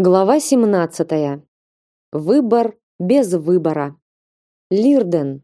Глава 17. Выбор без выбора. Лирден.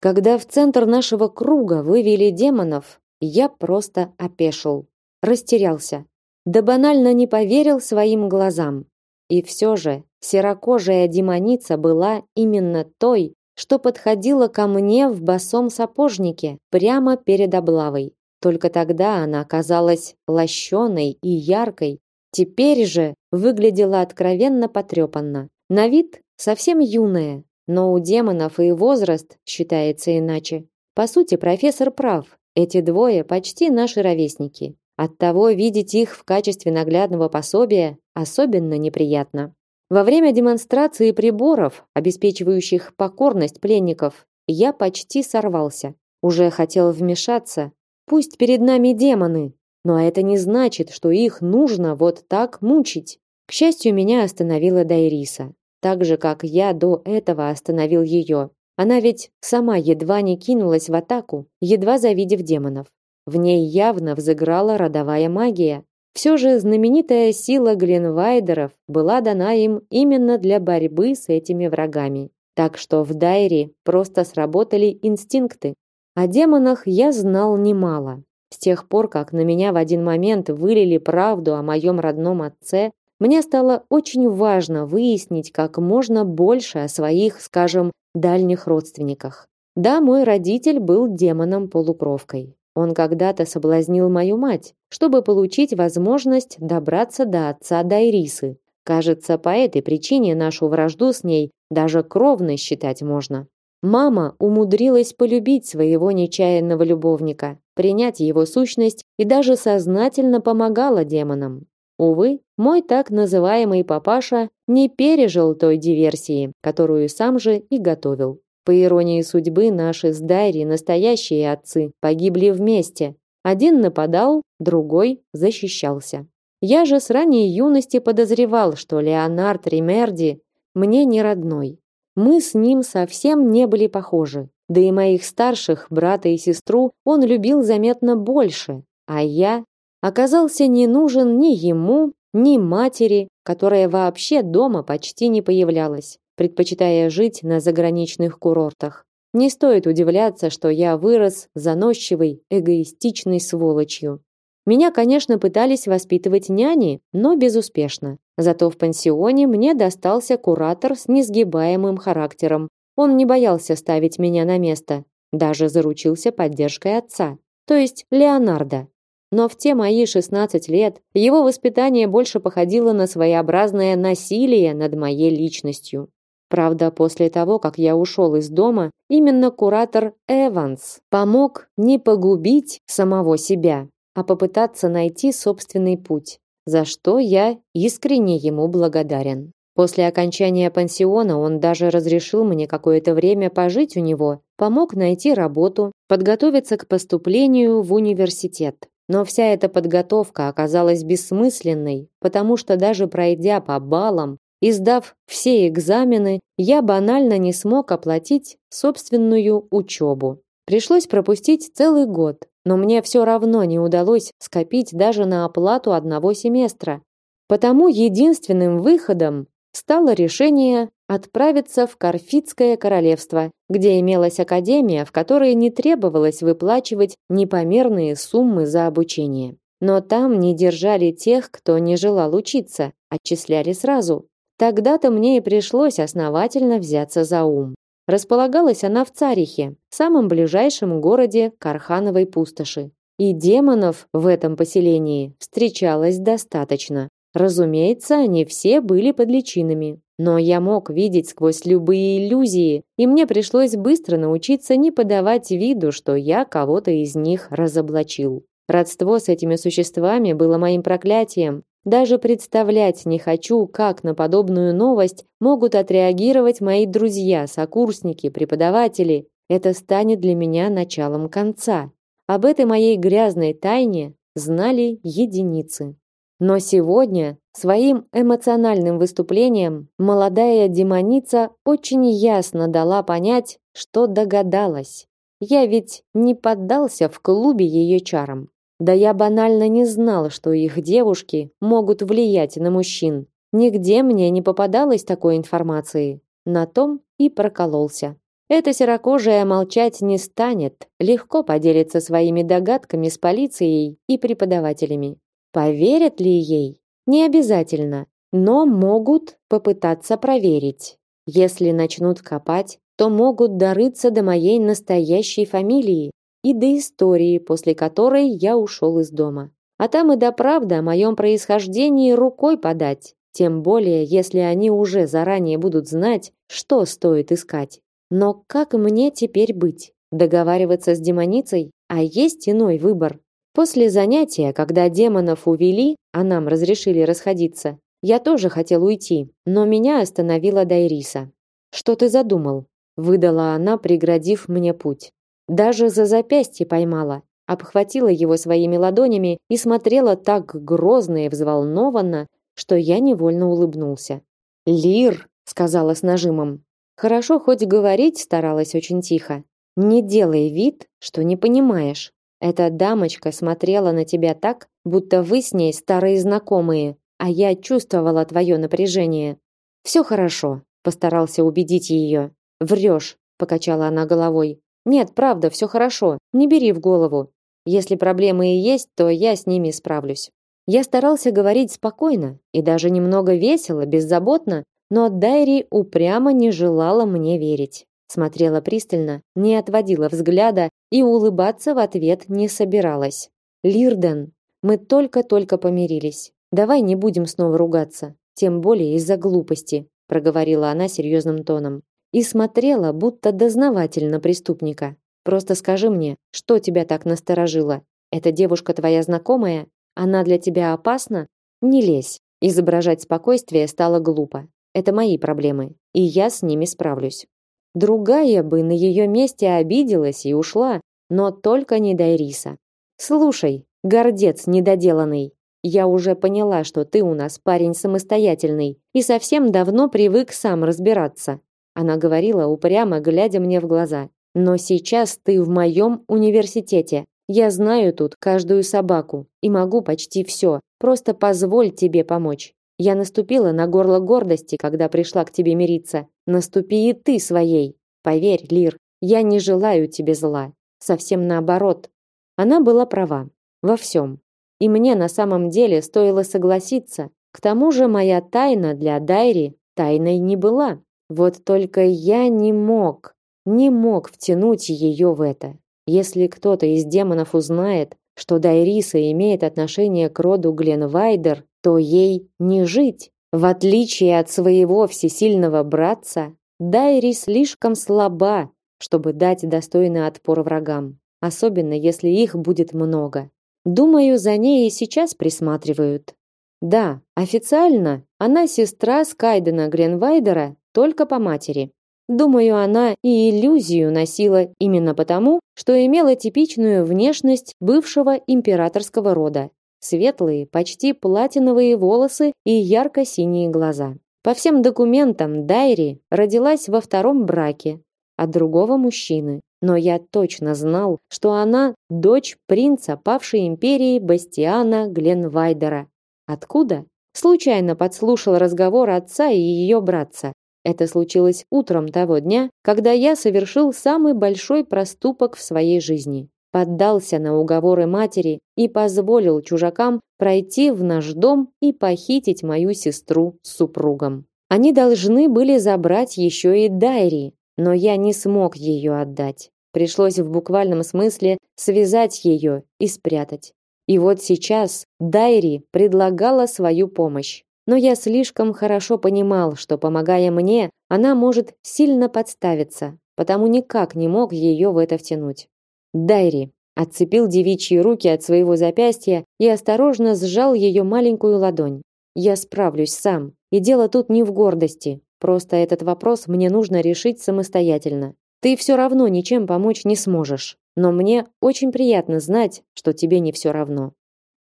Когда в центр нашего круга вывели демонов, я просто опешил, растерялся. Да банально не поверил своим глазам. И все же серокожая демоница была именно той, что подходила ко мне в босом сапожнике прямо перед облавой. Только тогда она оказалась лощеной и яркой, Теперь же выглядела откровенно потрепанно. На вид совсем юная, но у демонов и возраст считается иначе. По сути, профессор прав. Эти двое почти наши ровесники. Оттого видеть их в качестве наглядного пособия особенно неприятно. Во время демонстрации приборов, обеспечивающих покорность пленников, я почти сорвался. Уже хотел вмешаться. Пусть перед нами демоны, но это не значит, что их нужно вот так мучить. К счастью, меня остановила Дайриса, так же как я до этого остановил ее. Она ведь сама едва не кинулась в атаку, едва завидев демонов. В ней явно взыграла родовая магия. Все же знаменитая сила Гленвайдеров была дана им именно для борьбы с этими врагами. Так что в Дайре просто сработали инстинкты. О демонах я знал немало. С тех пор, как на меня в один момент вылили правду о моем родном отце, мне стало очень важно выяснить как можно больше о своих, скажем, дальних родственниках. Да, мой родитель был демоном-полукровкой. Он когда-то соблазнил мою мать, чтобы получить возможность добраться до отца Дайрисы. Кажется, по этой причине нашу вражду с ней даже кровной считать можно. Мама умудрилась полюбить своего нечаянного любовника, принять его сущность и даже сознательно помогала демонам. Увы, мой так называемый папаша не пережил той диверсии, которую сам же и готовил. По иронии судьбы, наши с Дайри настоящие отцы погибли вместе. Один нападал, другой защищался. Я же с ранней юности подозревал, что Леонард Римерди мне не родной. Мы с ним совсем не были похожи. Да и моих старших, брата и сестру, он любил заметно больше, а я оказался не нужен ни ему, ни матери, которая вообще дома почти не появлялась, предпочитая жить на заграничных курортах. Не стоит удивляться, что я вырос заносчивой, эгоистичной сволочью. Меня, конечно, пытались воспитывать няни, но безуспешно. Зато в пансионе мне достался куратор с несгибаемым характером. Он не боялся ставить меня на место, даже заручился поддержкой отца, то есть Леонардо. Но в те мои 16 лет его воспитание больше походило на своеобразное насилие над моей личностью. Правда, после того, как я ушел из дома, именно куратор Эванс помог не погубить самого себя, а попытаться найти собственный путь за что я искренне ему благодарен. После окончания пансиона он даже разрешил мне какое-то время пожить у него, помог найти работу, подготовиться к поступлению в университет. Но вся эта подготовка оказалась бессмысленной, потому что даже пройдя по баллам и сдав все экзамены, я банально не смог оплатить собственную учебу. Пришлось пропустить целый год, но мне все равно не удалось скопить даже на оплату одного семестра. Потому единственным выходом стало решение отправиться в Карфитское королевство, где имелась академия, в которой не требовалось выплачивать непомерные суммы за обучение. Но там не держали тех, кто не желал учиться, отчисляли сразу. Тогда-то мне и пришлось основательно взяться за ум. Располагалась она в Царихе, самом ближайшем городе Кархановой пустоши. И демонов в этом поселении встречалось достаточно. Разумеется, они все были под личинами. Но я мог видеть сквозь любые иллюзии, и мне пришлось быстро научиться не подавать виду, что я кого-то из них разоблачил. Родство с этими существами было моим проклятием, даже представлять не хочу, как на подобную новость могут отреагировать мои друзья, сокурсники, преподаватели. Это станет для меня началом конца. Об этой моей грязной тайне знали единицы. Но сегодня своим эмоциональным выступлением молодая демоница очень ясно дала понять, что догадалась. Я ведь не поддался в клубе ее чарам. Да я банально не знал, что их девушки могут влиять на мужчин. Нигде мне не попадалось такой информации. На том и прокололся. Эта серокожая молчать не станет, легко поделится своими догадками с полицией и преподавателями. Поверят ли ей? Не обязательно, но могут попытаться проверить. Если начнут копать, то могут дорыться до моей настоящей фамилии и до истории, после которой я ушел из дома. А там и до правды о моем происхождении рукой подать, тем более, если они уже заранее будут знать, что стоит искать. Но как мне теперь быть? Договариваться с демоницей? А есть иной выбор? После занятия, когда демонов увели, а нам разрешили расходиться, я тоже хотел уйти, но меня остановила Дайриса. Что ты задумал? выдала она, преградив мне путь. Даже за запястье поймала, обхватила его своими ладонями и смотрела так грозно и взволнованно, что я невольно улыбнулся. "Лир", сказала с нажимом. Хорошо хоть говорить старалась очень тихо. Не делай вид, что не понимаешь. Эта дамочка смотрела на тебя так, будто вы с ней старые знакомые, а я чувствовала твое напряжение. Все хорошо, постарался убедить ее. Врешь, покачала она головой. Нет, правда, все хорошо. Не бери в голову. Если проблемы и есть, то я с ними справлюсь. Я старался говорить спокойно и даже немного весело, беззаботно, но Дайри упрямо не желала мне верить. Смотрела пристально, не отводила взгляда и улыбаться в ответ не собиралась. Лирден, мы только-только помирились. Давай не будем снова ругаться, тем более из-за глупости, проговорила она серьезным тоном и смотрела, будто дознаватель на преступника. Просто скажи мне, что тебя так насторожило? Эта девушка твоя знакомая? Она для тебя опасна? Не лезь. Изображать спокойствие стало глупо. Это мои проблемы, и я с ними справлюсь. Другая бы на ее месте обиделась и ушла, но только не Дайриса. Слушай, гордец недоделанный, я уже поняла, что ты у нас парень самостоятельный и совсем давно привык сам разбираться. Она говорила упрямо, глядя мне в глаза. Но сейчас ты в моем университете. Я знаю тут каждую собаку и могу почти все. Просто позволь тебе помочь. Я наступила на горло гордости, когда пришла к тебе мириться. Наступи и ты своей. Поверь, Лир, я не желаю тебе зла. Совсем наоборот. Она была права во всем. И мне на самом деле стоило согласиться. К тому же моя тайна для Дайри тайной не была. Вот только я не мог, не мог втянуть ее в это. Если кто-то из демонов узнает, что Дайриса имеет отношение к роду Гленвайдер, то ей не жить. В отличие от своего всесильного братца, Дайри слишком слаба, чтобы дать достойный отпор врагам, особенно если их будет много. Думаю, за ней и сейчас присматривают. Да, официально она сестра Скайдена Гленвайдера только по матери. Думаю, она и иллюзию носила именно потому, что имела типичную внешность бывшего императорского рода. Светлые, почти платиновые волосы и ярко-синие глаза. По всем документам Дайри родилась во втором браке от другого мужчины, но я точно знал, что она дочь принца павшей империи Бастиана Гленвайдера. Откуда? Случайно подслушал разговор отца и ее братца. Это случилось утром того дня, когда я совершил самый большой проступок в своей жизни. Поддался на уговоры матери и позволил чужакам пройти в наш дом и похитить мою сестру с супругом. Они должны были забрать еще и Дайри, но я не смог ее отдать. Пришлось в буквальном смысле связать ее и спрятать. И вот сейчас Дайри предлагала свою помощь но я слишком хорошо понимал, что помогая мне, она может сильно подставиться, потому никак не мог ее в это втянуть. Дайри отцепил девичьи руки от своего запястья и осторожно сжал ее маленькую ладонь. Я справлюсь сам, и дело тут не в гордости. Просто этот вопрос мне нужно решить самостоятельно. Ты все равно ничем помочь не сможешь, но мне очень приятно знать, что тебе не все равно.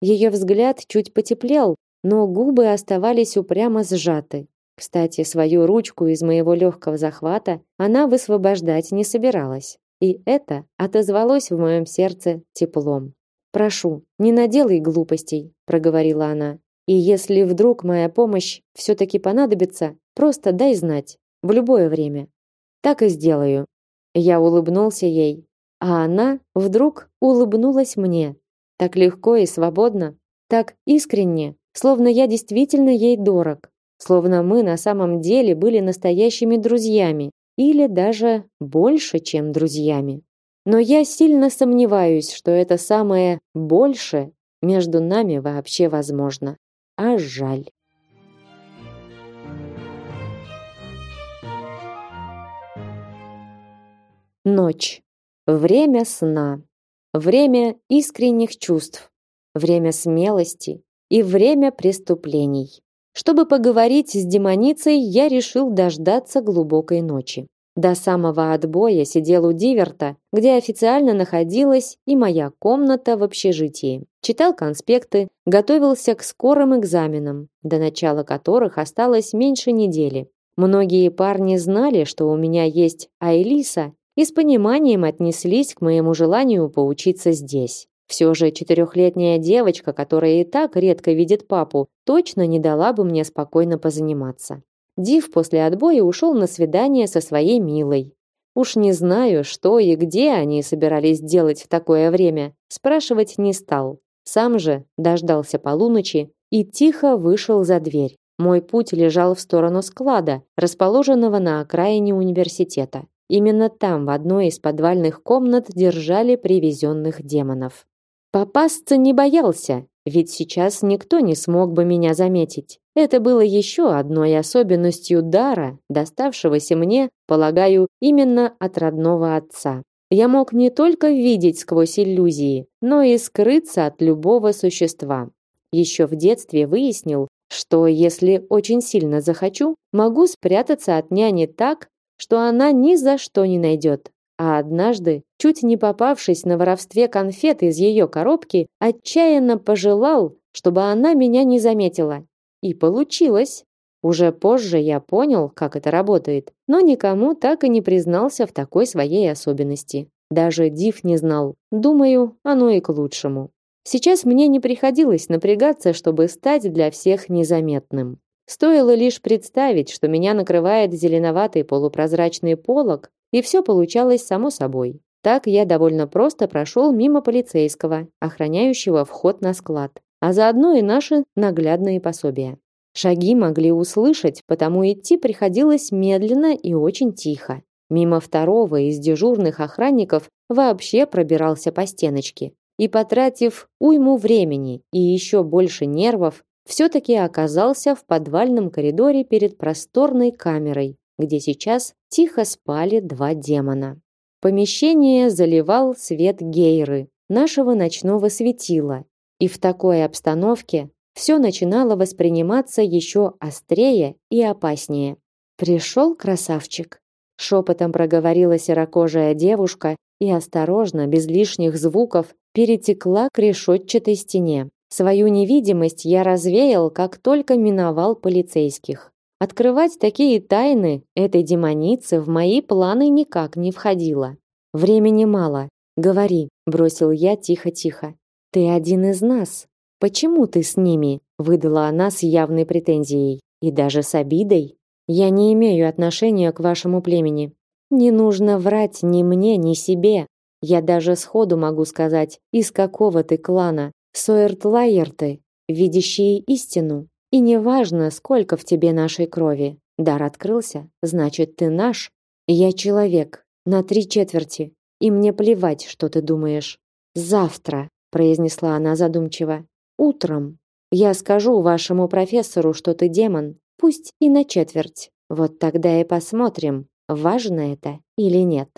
Ее взгляд чуть потеплел, но губы оставались упрямо сжаты. Кстати, свою ручку из моего легкого захвата она высвобождать не собиралась. И это отозвалось в моем сердце теплом. «Прошу, не наделай глупостей», — проговорила она. И если вдруг моя помощь все-таки понадобится, просто дай знать. В любое время. Так и сделаю. Я улыбнулся ей, а она вдруг улыбнулась мне. Так легко и свободно, так искренне, словно я действительно ей дорог, словно мы на самом деле были настоящими друзьями или даже больше, чем друзьями. Но я сильно сомневаюсь, что это самое больше между нами вообще возможно. А жаль. Ночь. Время сна. Время искренних чувств. Время смелости и время преступлений. Чтобы поговорить с демоницей, я решил дождаться глубокой ночи. До самого отбоя сидел у Диверта, где официально находилась и моя комната в общежитии. Читал конспекты, готовился к скорым экзаменам, до начала которых осталось меньше недели. Многие парни знали, что у меня есть Айлиса, и с пониманием отнеслись к моему желанию поучиться здесь. Все же четырехлетняя девочка, которая и так редко видит папу, точно не дала бы мне спокойно позаниматься. Див после отбоя ушел на свидание со своей милой. Уж не знаю, что и где они собирались делать в такое время, спрашивать не стал. Сам же дождался полуночи и тихо вышел за дверь. Мой путь лежал в сторону склада, расположенного на окраине университета. Именно там, в одной из подвальных комнат, держали привезенных демонов. Попасться не боялся, ведь сейчас никто не смог бы меня заметить. Это было еще одной особенностью дара, доставшегося мне, полагаю, именно от родного отца. Я мог не только видеть сквозь иллюзии, но и скрыться от любого существа. Еще в детстве выяснил, что если очень сильно захочу, могу спрятаться от няни так, что она ни за что не найдет. А однажды, чуть не попавшись на воровстве конфет из ее коробки, отчаянно пожелал, чтобы она меня не заметила. И получилось. Уже позже я понял, как это работает, но никому так и не признался в такой своей особенности. Даже Див не знал. Думаю, оно и к лучшему. Сейчас мне не приходилось напрягаться, чтобы стать для всех незаметным. Стоило лишь представить, что меня накрывает зеленоватый полупрозрачный полог, и все получалось само собой. Так я довольно просто прошел мимо полицейского, охраняющего вход на склад, а заодно и наши наглядные пособия. Шаги могли услышать, потому идти приходилось медленно и очень тихо. Мимо второго из дежурных охранников вообще пробирался по стеночке. И потратив уйму времени и еще больше нервов, все-таки оказался в подвальном коридоре перед просторной камерой, где сейчас тихо спали два демона. Помещение заливал свет гейры, нашего ночного светила, и в такой обстановке все начинало восприниматься еще острее и опаснее. Пришел красавчик. Шепотом проговорила серокожая девушка и осторожно, без лишних звуков, перетекла к решетчатой стене. Свою невидимость я развеял, как только миновал полицейских. Открывать такие тайны этой демоницы в мои планы никак не входило. Времени мало. Говори, бросил я тихо-тихо. Ты один из нас. Почему ты с ними? выдала она с явной претензией и даже с обидой. Я не имею отношения к вашему племени. Не нужно врать ни мне, ни себе. Я даже сходу могу сказать, из какого ты клана. Соэртлайерты, видящие истину. И неважно, сколько в тебе нашей крови. Дар открылся, значит, ты наш. Я человек, на три четверти. И мне плевать, что ты думаешь. Завтра, произнесла она задумчиво. Утром. Я скажу вашему профессору, что ты демон, пусть и на четверть. Вот тогда и посмотрим, важно это или нет.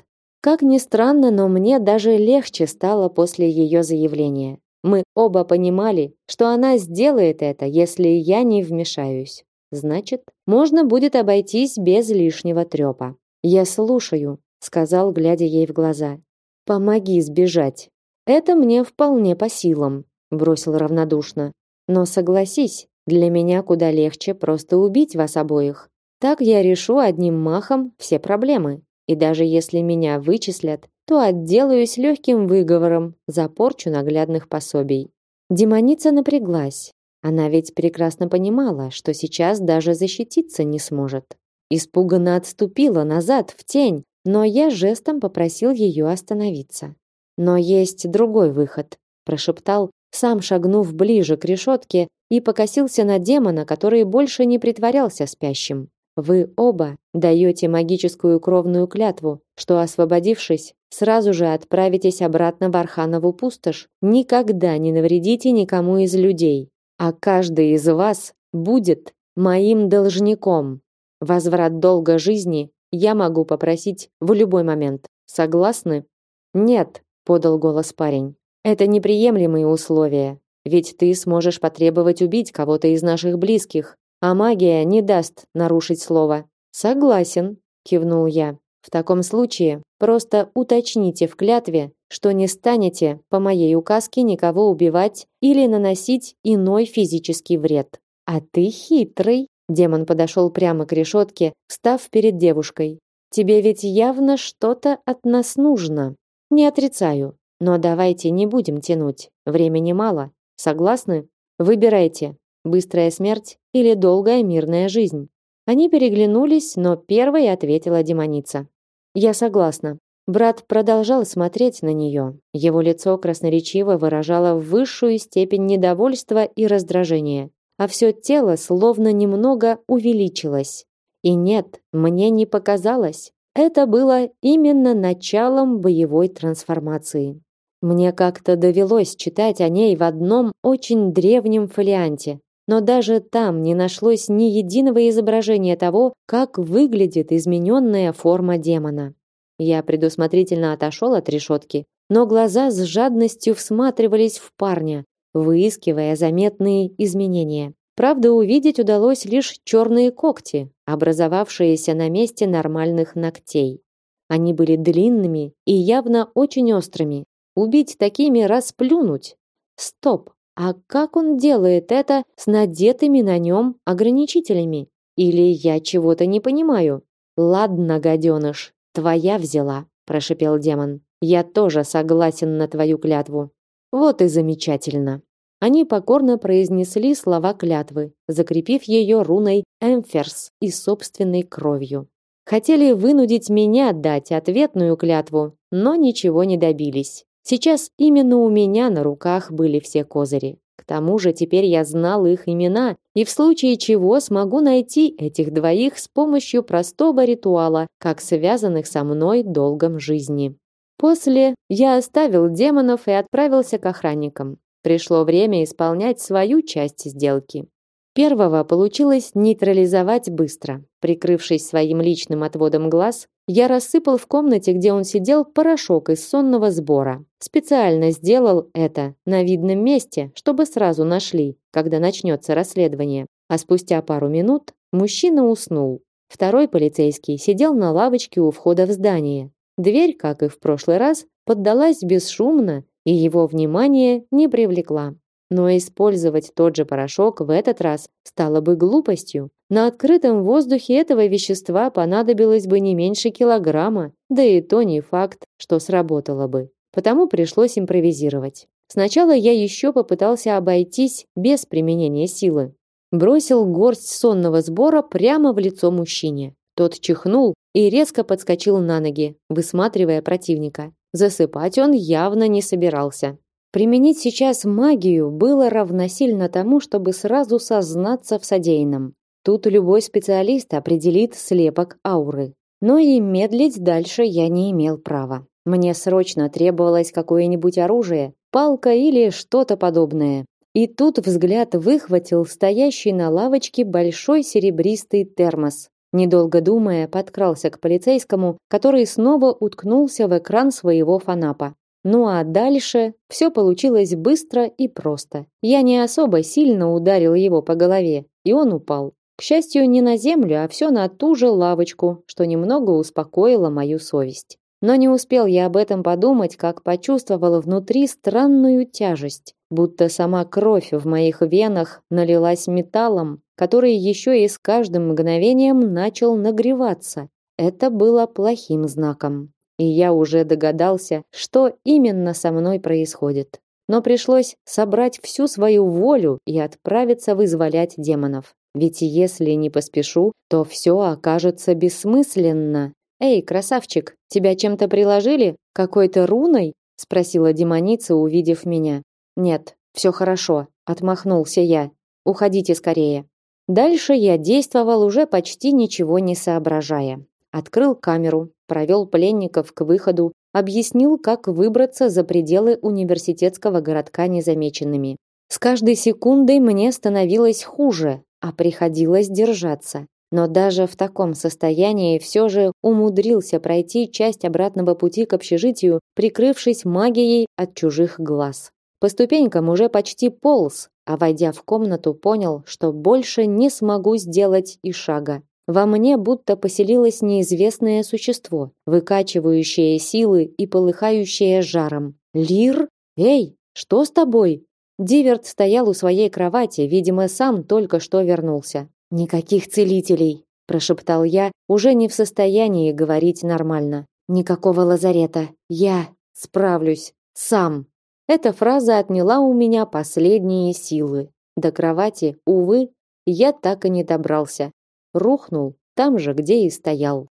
Как ни странно, но мне даже легче стало после ее заявления. Мы оба понимали, что она сделает это, если я не вмешаюсь. Значит, можно будет обойтись без лишнего трёпа. Я слушаю, сказал, глядя ей в глаза. Помоги сбежать. Это мне вполне по силам, бросил равнодушно. Но согласись, для меня куда легче просто убить вас обоих. Так я решу одним махом все проблемы. И даже если меня вычислят, то отделаюсь легким выговором за порчу наглядных пособий. Демоница напряглась. Она ведь прекрасно понимала, что сейчас даже защититься не сможет. Испуганно отступила назад в тень, но я жестом попросил ее остановиться. Но есть другой выход, прошептал, сам шагнув ближе к решетке и покосился на демона, который больше не притворялся спящим. Вы оба даете магическую кровную клятву, что освободившись, сразу же отправитесь обратно в Арханову пустошь, никогда не навредите никому из людей, а каждый из вас будет моим должником. Возврат долга жизни я могу попросить в любой момент. Согласны? Нет, подал голос парень. Это неприемлемые условия. Ведь ты сможешь потребовать убить кого-то из наших близких, а магия не даст нарушить слово. Согласен, кивнул я. В таком случае просто уточните в клятве, что не станете по моей указке никого убивать или наносить иной физический вред. А ты хитрый, Демон подошел прямо к решетке, встав перед девушкой. Тебе ведь явно что-то от нас нужно. Не отрицаю, но давайте не будем тянуть. Времени мало. Согласны? Выбирайте: быстрая смерть или долгая мирная жизнь. Они переглянулись, но первой ответила демоница. Я согласна. Брат продолжал смотреть на нее. Его лицо красноречиво выражало высшую степень недовольства и раздражения а все тело словно немного увеличилось. И нет, мне не показалось. Это было именно началом боевой трансформации. Мне как-то довелось читать о ней в одном очень древнем фолианте, но даже там не нашлось ни единого изображения того, как выглядит измененная форма демона. Я предусмотрительно отошел от решетки, но глаза с жадностью всматривались в парня, выискивая заметные изменения. Правда, увидеть удалось лишь черные когти, образовавшиеся на месте нормальных ногтей. Они были длинными и явно очень острыми. Убить такими расплюнуть. Стоп, а как он делает это с надетыми на нем ограничителями? Или я чего-то не понимаю? Ладно, гаденыш, твоя взяла, прошипел демон. Я тоже согласен на твою клятву. Вот и замечательно. Они покорно произнесли слова клятвы, закрепив ее руной Эмферс и собственной кровью. Хотели вынудить меня дать ответную клятву, но ничего не добились. Сейчас именно у меня на руках были все козыри. К тому же теперь я знал их имена и в случае чего смогу найти этих двоих с помощью простого ритуала, как связанных со мной долгом жизни. После я оставил демонов и отправился к охранникам. Пришло время исполнять свою часть сделки. Первого получилось нейтрализовать быстро. Прикрывшись своим личным отводом глаз, я рассыпал в комнате, где он сидел, порошок из сонного сбора. Специально сделал это на видном месте, чтобы сразу нашли, когда начнется расследование. А спустя пару минут мужчина уснул. Второй полицейский сидел на лавочке у входа в здание. Дверь, как и в прошлый раз, поддалась бесшумно и его внимание не привлекла. Но использовать тот же порошок в этот раз стало бы глупостью. На открытом воздухе этого вещества понадобилось бы не меньше килограмма, да и то не факт, что сработало бы. Потому пришлось импровизировать. Сначала я еще попытался обойтись без применения силы. Бросил горсть сонного сбора прямо в лицо мужчине. Тот чихнул и резко подскочил на ноги, высматривая противника. Засыпать он явно не собирался. Применить сейчас магию было равносильно тому, чтобы сразу сознаться в содеянном. Тут любой специалист определит слепок ауры. Но и медлить дальше я не имел права. Мне срочно требовалось какое-нибудь оружие, палка или что-то подобное. И тут взгляд выхватил стоящий на лавочке большой серебристый термос. Недолго думая, подкрался к полицейскому, который снова уткнулся в экран своего фанапа. Ну а дальше все получилось быстро и просто. Я не особо сильно ударил его по голове, и он упал. К счастью, не на землю, а все на ту же лавочку, что немного успокоило мою совесть. Но не успел я об этом подумать, как почувствовала внутри странную тяжесть, будто сама кровь в моих венах налилась металлом, который еще и с каждым мгновением начал нагреваться. Это было плохим знаком. И я уже догадался, что именно со мной происходит. но пришлось собрать всю свою волю и отправиться вызволять демонов. Ведь если не поспешу, то все окажется бессмысленно. Эй, красавчик, тебя чем-то приложили? Какой-то руной? спросила демоница, увидев меня. Нет, все хорошо, отмахнулся я. Уходите скорее. Дальше я действовал уже почти ничего не соображая. Открыл камеру, провел пленников к выходу, объяснил, как выбраться за пределы университетского городка незамеченными. С каждой секундой мне становилось хуже, а приходилось держаться. Но даже в таком состоянии все же умудрился пройти часть обратного пути к общежитию, прикрывшись магией от чужих глаз. По ступенькам уже почти полз, а войдя в комнату, понял, что больше не смогу сделать и шага. Во мне будто поселилось неизвестное существо, выкачивающее силы и полыхающее жаром. Лир? Эй, что с тобой? Диверт стоял у своей кровати, видимо, сам только что вернулся. Никаких целителей, прошептал я, уже не в состоянии говорить нормально. Никакого лазарета. Я справлюсь сам. Эта фраза отняла у меня последние силы. До кровати, увы, я так и не добрался. Рухнул там же, где и стоял.